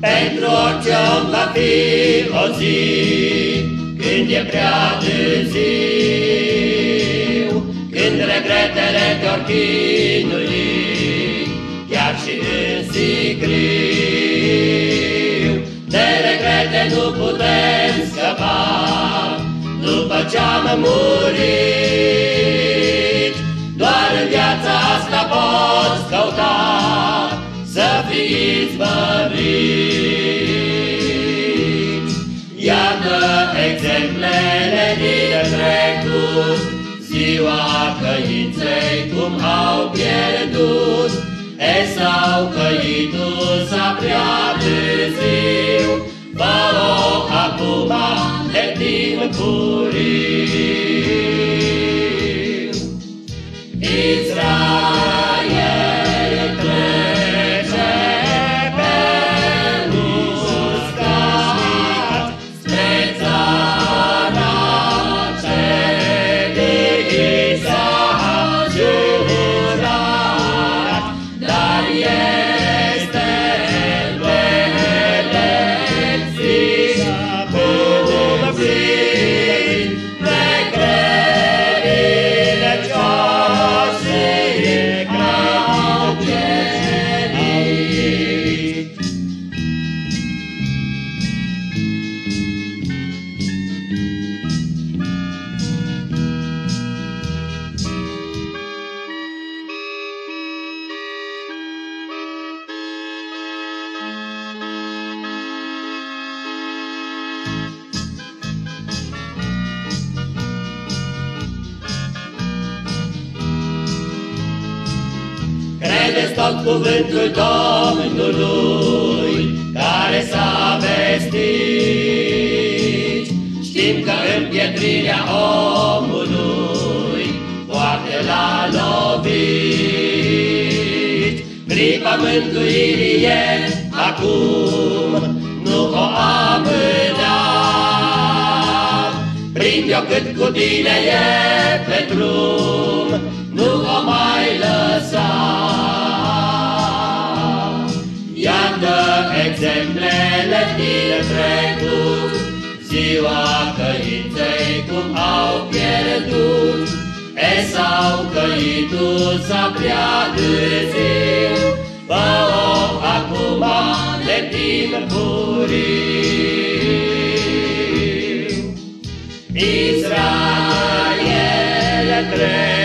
Pentru orice om va fi o zi Când e prea târziu Când regretele te-or Chiar și în sicriu. De regrete nu putem scăpa După ce-am murit izbăviți. Iată exemplele din trecut, ziua căinței cum au pierdut, Esau căitul s-a prea târziu, Fă-o acum de timpuriu. Credeți tot cuvântul Domnului care s-a vestit. Știm că împietrirea omului foarte l-a lovit. Gripa mântuirii e acum, Prind-o cât cu tine e pe drum, nu o mai lăsa. exemplele din trecut, Ziua căinței cum au pierdut, Esau căitul s-a prea târziu, Fă-o acum de timpuriu. Israel trece,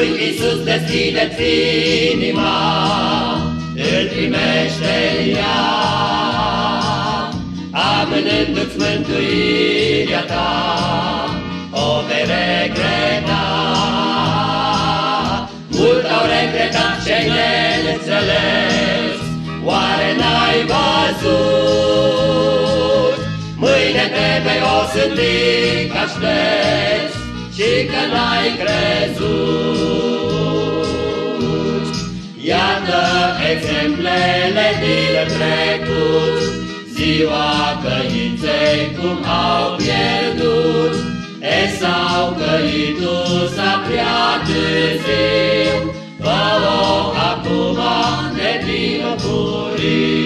Lui Iisus deschideți inima, îl primește ea, amânându-ți mântuirea ta, o vei regreta. Mult au regretat ce neînțeles, oare n-ai văzut? Mâine te vei osândi ca ștergi, și că n-ai crezut. Iată exemplele din trecut, ziua căinței cum au pierdut, e s-au căitul s-a prea târziu, fă-o acum de timpurii.